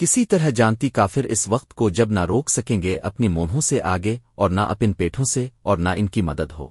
کسی طرح جانتی کافر اس وقت کو جب نہ روک سکیں گے اپنی مونہوں سے آگے اور نہ اپن پیٹھوں سے اور نہ ان کی مدد ہو۔